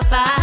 bye bye.